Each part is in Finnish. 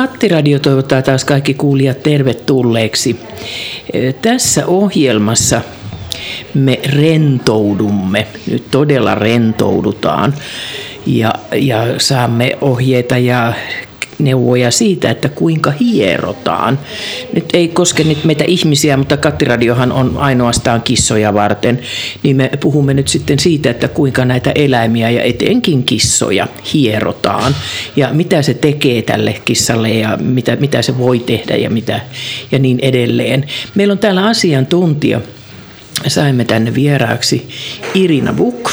Kattiradio toivottaa taas kaikki kuulijat tervetulleeksi. Tässä ohjelmassa me rentoudumme, nyt todella rentoudutaan ja, ja saamme ohjeita ja neuvoja siitä, että kuinka hierotaan. Nyt ei koske nyt meitä ihmisiä, mutta Kattiradiohan on ainoastaan kissoja varten, niin me puhumme nyt sitten siitä, että kuinka näitä eläimiä ja etenkin kissoja hierotaan ja mitä se tekee tälle kissalle ja mitä, mitä se voi tehdä ja, mitä, ja niin edelleen. Meillä on täällä asiantuntija, saimme tänne vieraaksi Irina Buk.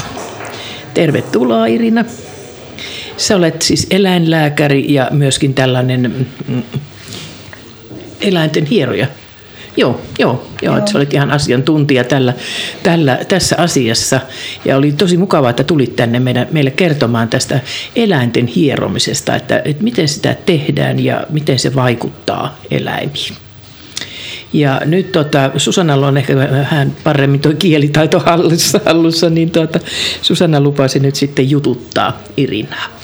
Tervetuloa Irina. Sä olet siis eläinlääkäri ja myöskin tällainen mm, eläinten hieroja. Joo, joo, joo, että sä olit ihan asiantuntija tällä, tällä, tässä asiassa. Ja oli tosi mukavaa, että tulit tänne meidän, meille kertomaan tästä eläinten hieromisesta, että, että miten sitä tehdään ja miten se vaikuttaa eläimiin. Ja nyt tota, Susannalla on ehkä vähän paremmin tuo kielitaito hallussa, hallussa niin tota, Susanna lupasi nyt sitten jututtaa Irinaa.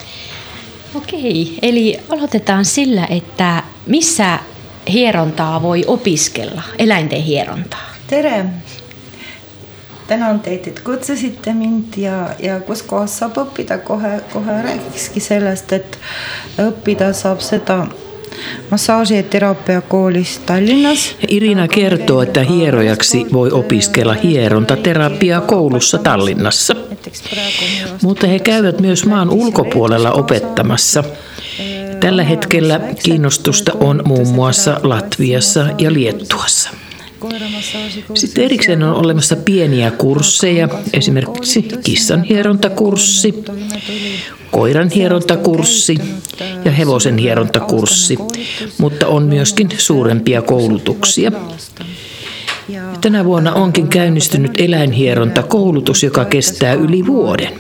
Okei, eli aloitetaan sillä, että missä hierontaa voi opiskella, eläinten hierontaa? tere! tänan teid, et kutsusite mind ja, ja kus kohas saab õppida, kohe, kohe räägikski sellest, et õppida saab seda massaaji- ja terapiakoolis Tallinnas. Irina kertoo, että hierojaksi voi opiskella hierontaterapiaa koulussa Tallinnassa. Mutta he käyvät myös maan ulkopuolella opettamassa. Tällä hetkellä kiinnostusta on muun muassa Latviassa ja Liettuassa. Sitten erikseen on olemassa pieniä kursseja, esimerkiksi kissan hierontakurssi, koiran hierontakurssi ja hevosen hierontakurssi, mutta on myöskin suurempia koulutuksia. Tänä vuonna onkin käynnistynyt eläinhierontakoulutus, joka kestää yli vuoden.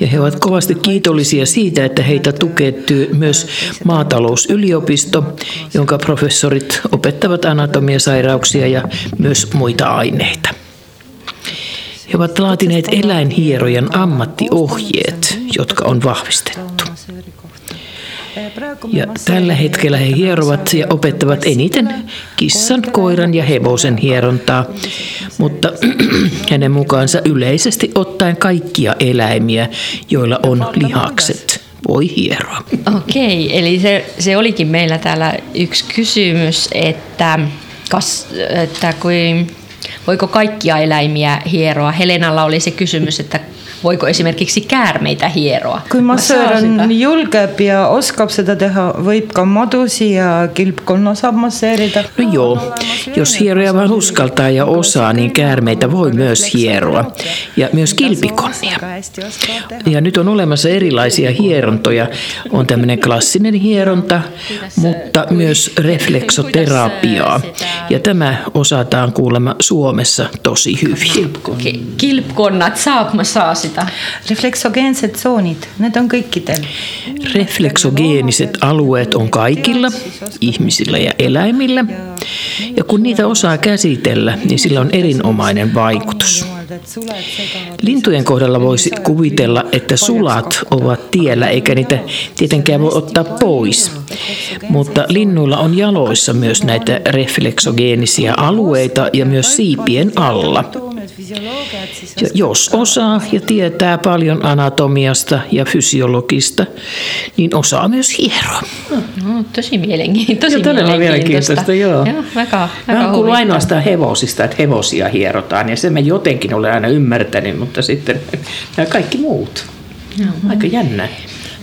Ja he ovat kovasti kiitollisia siitä, että heitä tukee myös maatalousyliopisto, jonka professorit opettavat anatomiasairauksia ja myös muita aineita. He ovat laatineet eläinhierojan ammattiohjeet, jotka on vahvistettu. Ja tällä hetkellä he hierovat ja opettavat eniten kissan, koiran ja hevosen hierontaa, mutta hänen mukaansa yleisesti ottaen kaikkia eläimiä, joilla on lihakset voi hieroa. Okei, eli se, se olikin meillä täällä yksi kysymys, että, kas, että kuin, voiko kaikkia eläimiä hieroa? Helenalla oli se kysymys, että voiko esimerkiksi käärmeitä hieroa? Kui massöör julgeb ja oskab seda teha, võib ka madusi ja kilpkonna saab masseerida. No joo, jos hieroja vaan uskaltaa ja osaa, niin käärmeitä voi myös hieroa. Ja myös kilpikonnia. Ja nyt on olemassa erilaisia hierontoja. On tämmöinen klassinen hieronta, mutta myös refleksoterapiaa. Ja tämä osataan kuulemma Suomessa tosi hyvin. Kilpkonnat saab massaasia sitä? Refleksogeeniset zoonit, ne on kaikkidel. Refleksogeeniset alueet on kaikilla, ihmisillä ja eläimillä. Ja kun niitä osaa käsitellä, niin sillä on erinomainen vaikutus. Lintujen kohdalla voisi kuvitella, että sulat ovat tiellä, eikä niitä tietenkään voi ottaa pois. Mutta linnuilla on jaloissa myös näitä refleksogeenisia alueita ja myös siipien alla. Ja jos osaa ja tietää paljon anatomiasta ja fysiologista, niin osaa myös hieroa. No, tosi mielenkiintoista. Tosi todella mielenkiintoista, joo. joo väga, väga mä kuullut ainoastaan hevosista, että hevosia hierotaan, ja se mä jotenkin olen aina ymmärtänyt, mutta sitten nämä kaikki muut. Mm-hmm. Aika jännä.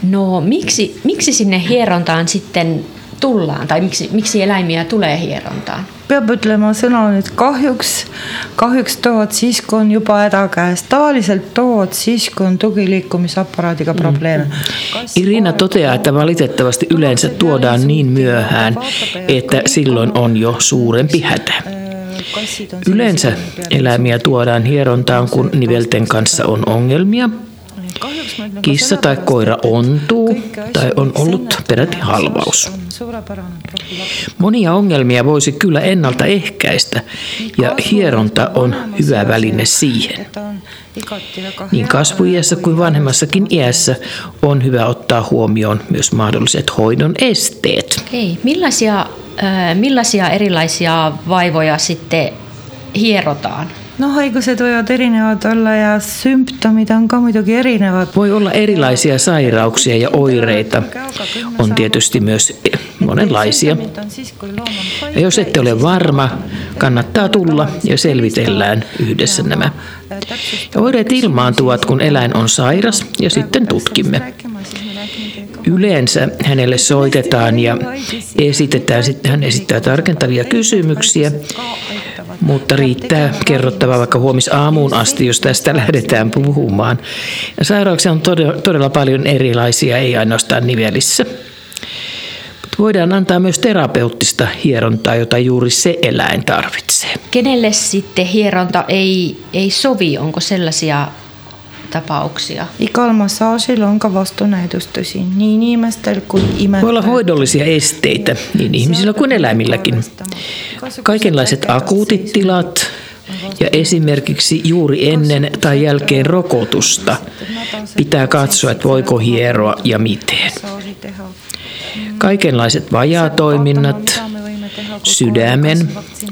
No miksi, miksi sinne hierontaan sitten tullaan, tai miksi, miksi eläimiä tulee hierontaan? peab ütlema sõna nüüd kahjuks, kahjuks toovad siis, kui on juba häda käes, tavaliselt toovad siis, kun on tugiliikkumisaparaadiga mm. probleeme. Irina toteaa, että valitettavasti yleensä tuodaan niin myöhään, että silloin on jo suurempi hätä. Yleensä eläimiä tuodaan hierontaan, kun nivelten kanssa on ongelmia – Kissa tai koira ontuu tai on ollut peräti halvaus. Monia ongelmia voisi kyllä ennaltaehkäistä ja hieronta on hyvä väline siihen. Niin kasvuiässä kuin vanhemmassakin iässä on hyvä ottaa huomioon myös mahdolliset hoidon esteet. Okei. Millaisia, millaisia erilaisia vaivoja sitten hierotaan? No haigused võivad erinevad olla ja symptomid on ka muidugi erinevad. Voi olla erilaisia sairauksia ja oireita. On tietysti myös monenlaisia. Ja jos ette ole varma, kannattaa tulla ja selvitellään yhdessä nämä. Ja oireet ilmaantuvat, kun eläin on sairas ja sitten tutkimme. Yleensä hänelle soitetaan ja esitetään, sitten hän esittää tarkentavia kysymyksiä, mutta riittää kerrottava vaikka huomis aamuun asti, jos tästä lähdetään puhumaan. Ja sairauksia on todella, todella paljon erilaisia, ei ainoastaan nivelissä. Voidaan antaa myös terapeuttista hierontaa, jota juuri se eläin tarvitsee. Kenelle sitten hieronta ei, ei sovi? Onko sellaisia tapauksia? Igal massaažil on ka vastunäidustusi niin inimestel kuin imettäjillä. Voi olla hoidollisia esteitä niin ihmisillä kuin eläimilläkin. Kaikenlaiset akuutit tilat ja esimerkiksi juuri ennen tai jälkeen rokotusta pitää katsoa, että voiko hieroa ja miten. Kaikenlaiset vajaatoiminnat, sydämen,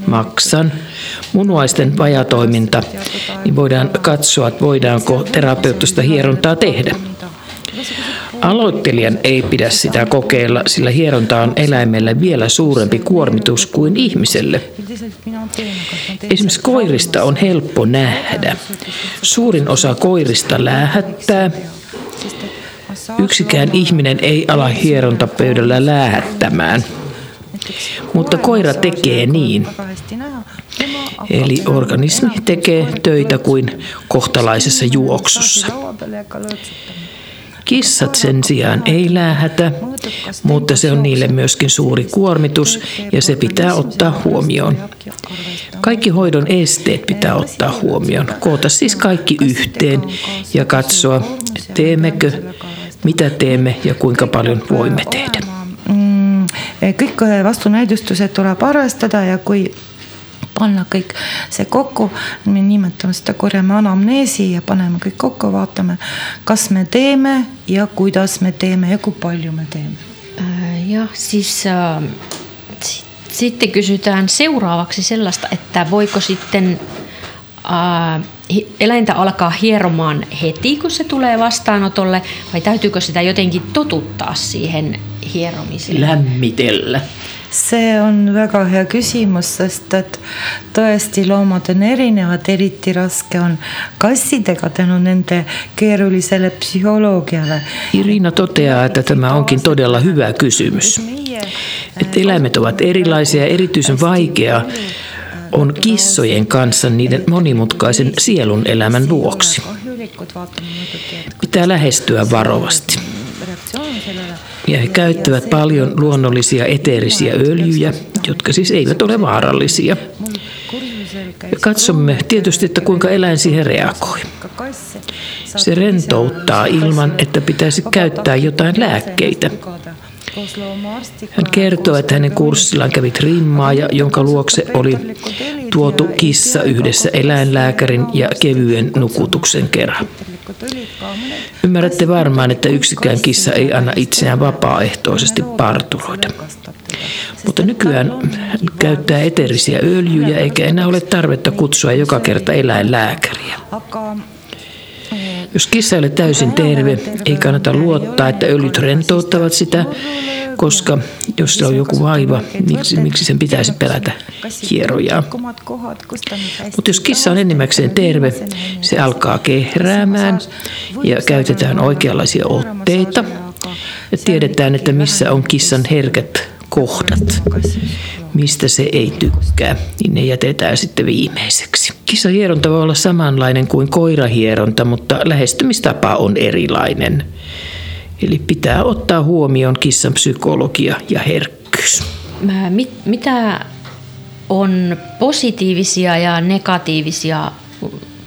maksan, munuaisten vajatoiminta, niin voidaan katsoa, että voidaanko terapeuttista hierontaa tehdä. Aloittelijan ei pidä sitä kokeilla, sillä hieronta on eläimelle vielä suurempi kuormitus kuin ihmiselle. Esimerkiksi koirista on helppo nähdä. Suurin osa koirista lähettää. Yksikään ihminen ei ala hierontapöydällä lähettämään. Mutta koira tekee niin. Eli organismi tekee töitä kuin kohtalaisessa juoksussa. Kissat sen sijaan ei lähetä, mutta se on niille myöskin suuri kuormitus ja se pitää ottaa huomioon. Kaikki hoidon esteet pitää ottaa huomioon. Koota siis kaikki yhteen ja katsoa, teemmekö, mitä teemme ja kuinka paljon voimme tehdä. Mm, kõik vastunäidustused tuleb arvestada ja kui panna kõik see kokku, me nimetame seda, korjame anamneesi ja paneme kõik kokku, vaatame, kas me teeme ja kuidas me teemme ja kui palju me teemme. Äh, jah, siis äh, sitten kysytään seuraavaksi sellaista, että voiko sitten äh, eläintä alkaa hieromaan heti, kun se tulee vastaanotolle, vai täytyykö sitä jotenkin totuttaa siihen hieromiseen? Lämmitellä. see on väga hea küsimus, sest et tõesti, loomad on erinevad, eriti raske on kassidega tänu nende keeruliselle psühholoogiale. Irina toteaa, että tämä onkin todella hyvä kysymys. Että eläimet ovat erilaisia ja erityisen vaikeaa on kissojen kanssa niiden monimutkaisen sielun elämän vuoksi. Pitää lähestyä varovasti. Ja he käyttävät paljon luonnollisia eteerisiä öljyjä, jotka siis eivät ole vaarallisia. Ja katsomme tietysti, että kuinka eläin siihen reagoi. Se rentouttaa ilman, että pitäisi käyttää jotain lääkkeitä. Hän kertoo, että hänen kurssillaan kävi trimmaaja, jonka luokse oli tuotu kissa yhdessä eläinlääkärin ja kevyen nukutuksen kerran. Ymmärrätte varmaan, että yksikään kissa ei anna itseään vapaaehtoisesti partuloida. Mutta nykyään käyttää eterisiä öljyjä eikä enää ole tarvetta kutsua joka kerta eläinlääkäriä. Jos kissa ei ole täysin terve, ei kannata luottaa, että öljyt rentouttavat sitä, koska jos se on joku vaiva, miksi, miksi sen pitäisi pelätä hierojaa. Mutta jos kissa on enimmäkseen terve, se alkaa kehräämään ja käytetään oikeanlaisia otteita. Ja tiedetään, että missä on kissan herkät kohdat, mistä se ei tykkää, niin ne jätetään sitten viimeiseksi. Kissahieronta voi olla samanlainen kuin koirahieronta, mutta lähestymistapa on erilainen. Eli pitää ottaa huomioon kissan psykologia ja herkkyys. Mit, mitä on positiivisia ja negatiivisia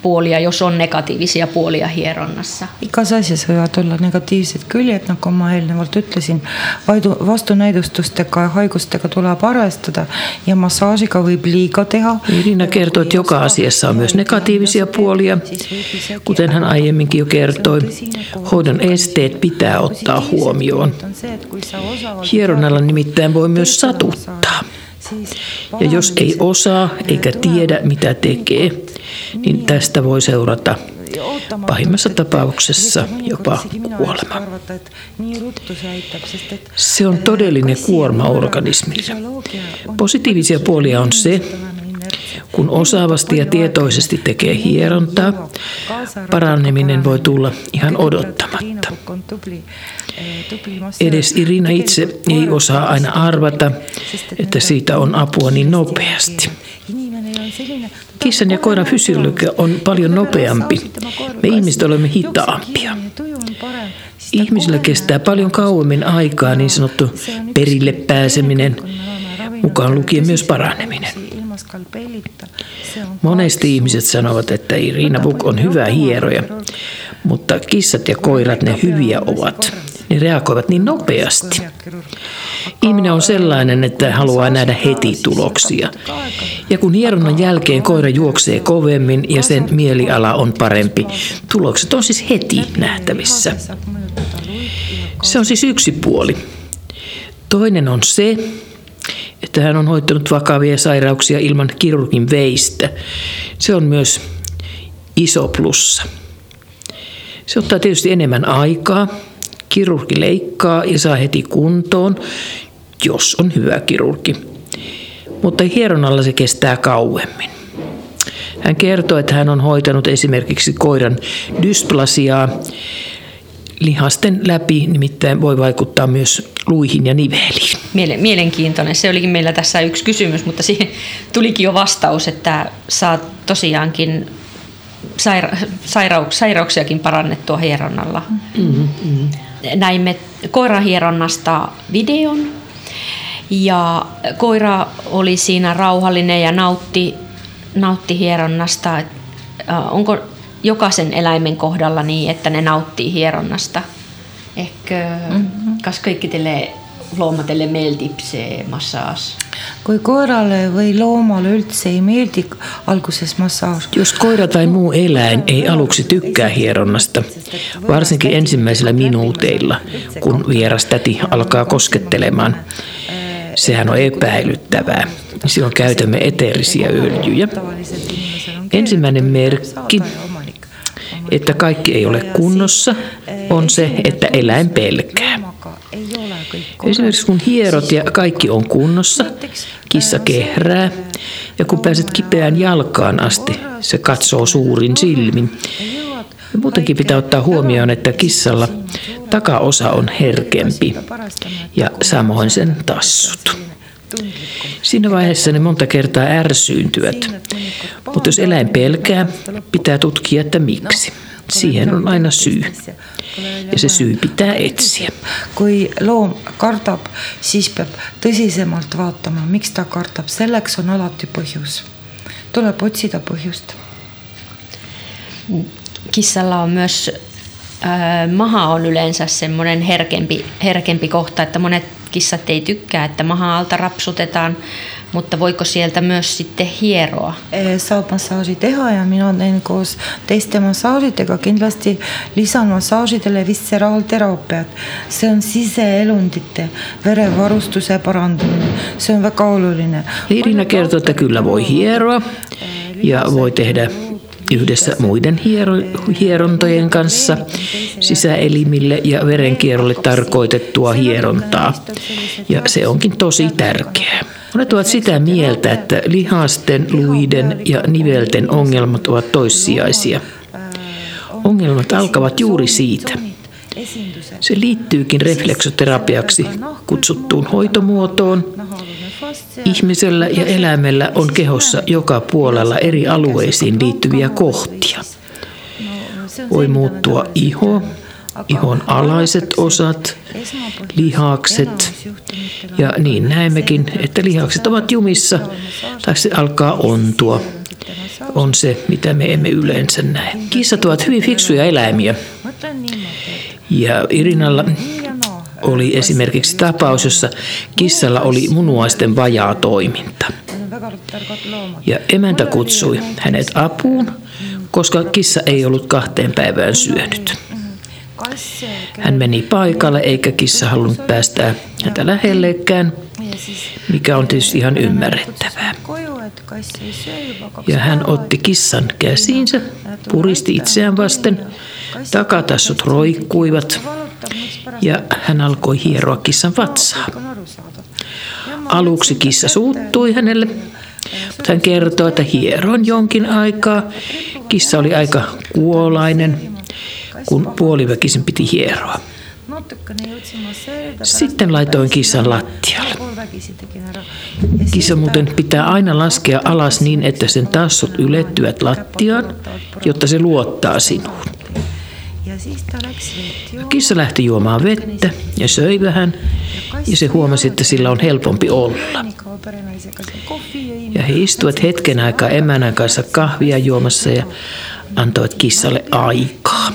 puolia, jos on negatiivisia puolia hieronnassa? igas asjas võivad olla negatiivsed küljed, nagu ma eelnevalt ütlesin. vaidu, vastunäidustustega ja haigustega tuleb arvestada ja massaažiga võib liiga teha. Irina kertoo, että joka asiassa on myös negatiivisia puolia. Kuten hän aiemminkin jo kertoi, hoidon esteet pitää ottaa huomioon. Hieronnalla nimittäin voi myös satuttaa. Ja jos ei osaa eikä tiedä mitä tekee, niin tästä voi seurata pahimmassa tapauksessa jopa kuolema. Se on todellinen kuorma organismille. Positiivisia puolia on se, kun osaavasti ja tietoisesti tekee hierontaa, paraneminen voi tulla ihan odottamatta. Edes Irina itse ei osaa aina arvata, että siitä on apua niin nopeasti. Kissan ja koiran fysiologia on paljon nopeampi. Me ihmiset olemme hitaampia. Ihmisillä kestää paljon kauemmin aikaa niin sanottu perille pääseminen, mukaan lukien myös paraneminen. Monesti ihmiset sanovat, että Irina Buk on hyvä hieroja, mutta kissat ja koirat ne hyviä ovat. Ne reagoivat niin nopeasti. Ihminen on sellainen, että haluaa nähdä heti tuloksia. Ja kun hieronnan jälkeen koira juoksee kovemmin ja sen mieliala on parempi, tulokset on siis heti nähtävissä. Se on siis yksi puoli. Toinen on se, että hän on hoitanut vakavia sairauksia ilman kirurgin veistä. Se on myös iso plussa. Se ottaa tietysti enemmän aikaa. Kirurgi leikkaa ja saa heti kuntoon, jos on hyvä kirurgi. Mutta hieronnalla se kestää kauemmin. Hän kertoo, että hän on hoitanut esimerkiksi koiran dysplasiaa. Lihasten läpi nimittäin voi vaikuttaa myös luihin ja niveliin. Mielenkiintoinen. Se olikin meillä tässä yksi kysymys, mutta siihen tulikin jo vastaus, että saat tosiaankin saira- sairau- sairauksiakin parannettua hieronnalla. Mm-hmm. Näimme koirahieronnasta videon ja koira oli siinä rauhallinen ja nautti, nautti hieronnasta. Onko jokaisen eläimen kohdalla niin, että ne nauttii hieronnasta? Ehkä mm-hmm. kas kõikidele loomadele meeldib see massaaž? kui koirale või loomale üldse ei meeldi alguses massaaž. Jos koira tai muu eläin ei aluksi tykkää hieronnasta, varsinkin ensimmäisillä minuuteilla, kun vieras täti alkaa koskettelemaan, sehän on epäilyttävää. Silloin käytämme eteerisiä öljyjä. Ensimmäinen merkki, että kaikki ei ole kunnossa, on se, että eläin pelkää. Esimerkiksi kun hierot ja kaikki on kunnossa, kissa kehrää ja kun pääset kipeään jalkaan asti, se katsoo suurin silmin. Muutenkin pitää ottaa huomioon, että kissalla takaosa on herkempi ja samoin sen tassut. Siinä vaiheessa ne monta kertaa ärsyyntyvät, mutta jos eläin pelkää, pitää tutkia, että miksi. Siihen on aina syy. Ja se syy pitää etsiä. Kui loom kardab, siis peab tõsisemalt vaatama, miks ta kardab. Selleks on alati põhjus. Tuleb otsida põhjust. Kissalla on myös äh, maha on yleensä semmoinen herkempi, herkempi kohta, että monet kissat ei tykkää, että maha alta rapsutetaan mutta voiko sieltä myös sitten hieroa? Saab massaaži teha ja mina teen koos teiste massaažidega kindlasti lisan massaažidele visceraalteraapiat. see on siseelundite verevarustuse parandamine, see on väga oluline. Irina kertoo, että kyllä voi hieroa ja voi tehdä yhdessä muiden hiero, hierontojen kanssa sisäelimille ja verenkierrolle tarkoitettua hierontaa. Ja se onkin tosi tärkeää. Monet ovat sitä mieltä, että lihasten, luiden ja nivelten ongelmat ovat toissijaisia. Ongelmat alkavat juuri siitä. Se liittyykin refleksoterapiaksi kutsuttuun hoitomuotoon. Ihmisellä ja eläimellä on kehossa joka puolella eri alueisiin liittyviä kohtia. Voi muuttua iho, ihon alaiset osat, lihakset ja niin näemmekin, että lihakset ovat jumissa tai se alkaa ontua. on se, mitä me emme yleensä näe. Kissat ovat hyvin fiksuja eläimiä. Ja Irinalla oli esimerkiksi tapaus, jossa kissalla oli munuaisten vajaa toiminta. Ja emäntä kutsui hänet apuun, koska kissa ei ollut kahteen päivään syönyt. Hän meni paikalle eikä kissa halunnut päästää häntä lähellekään, mikä on tietysti ihan ymmärrettävää. Ja hän otti kissan käsiinsä, puristi itseään vasten, takatassut roikkuivat ja hän alkoi hieroa kissan vatsaa. Aluksi kissa suuttui hänelle, mutta hän kertoi, että hieroin jonkin aikaa. Kissa oli aika kuolainen, kun puoliväkisin piti hieroa. Sitten laitoin kissan lattialle. Kissa muuten pitää aina laskea alas niin, että sen tassut ylettyvät lattiaan, jotta se luottaa sinuun. Kissa lähti juomaan vettä ja söi vähän ja se huomasi, että sillä on helpompi olla. Ja he istuivat hetken aikaa emänän kanssa kahvia juomassa ja antoivat kissalle aikaa.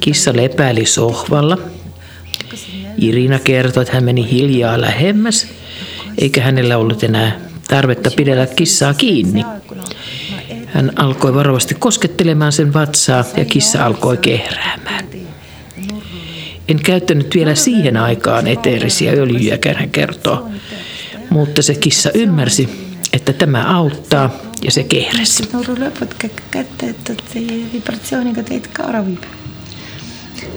Kissa lepäili sohvalla. Irina kertoi, että hän meni hiljaa lähemmäs, eikä hänellä ollut enää tarvetta pidellä kissaa kiinni. Hän alkoi varovasti koskettelemaan sen vatsaa ja kissa alkoi kehräämään. En käyttänyt vielä siihen aikaan eteerisiä öljyjä, hän kertoo. Mutta se kissa ymmärsi, että tämä auttaa ja se kehräsi.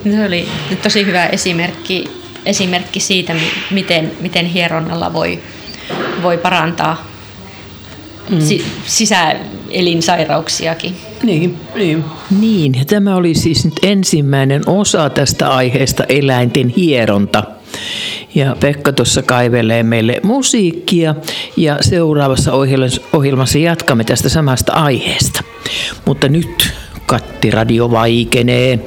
Se oli tosi hyvä esimerkki, esimerkki siitä, miten, miten hieronnalla voi, voi parantaa mm. si, sisäelinsairauksiakin. Niin, niin. Niin, ja tämä oli siis nyt ensimmäinen osa tästä aiheesta eläinten hieronta. Ja Pekka tuossa kaivelee meille musiikkia ja seuraavassa ohjelmassa jatkamme tästä samasta aiheesta. Mutta nyt kattiradio vaikenee.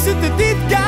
is the de dit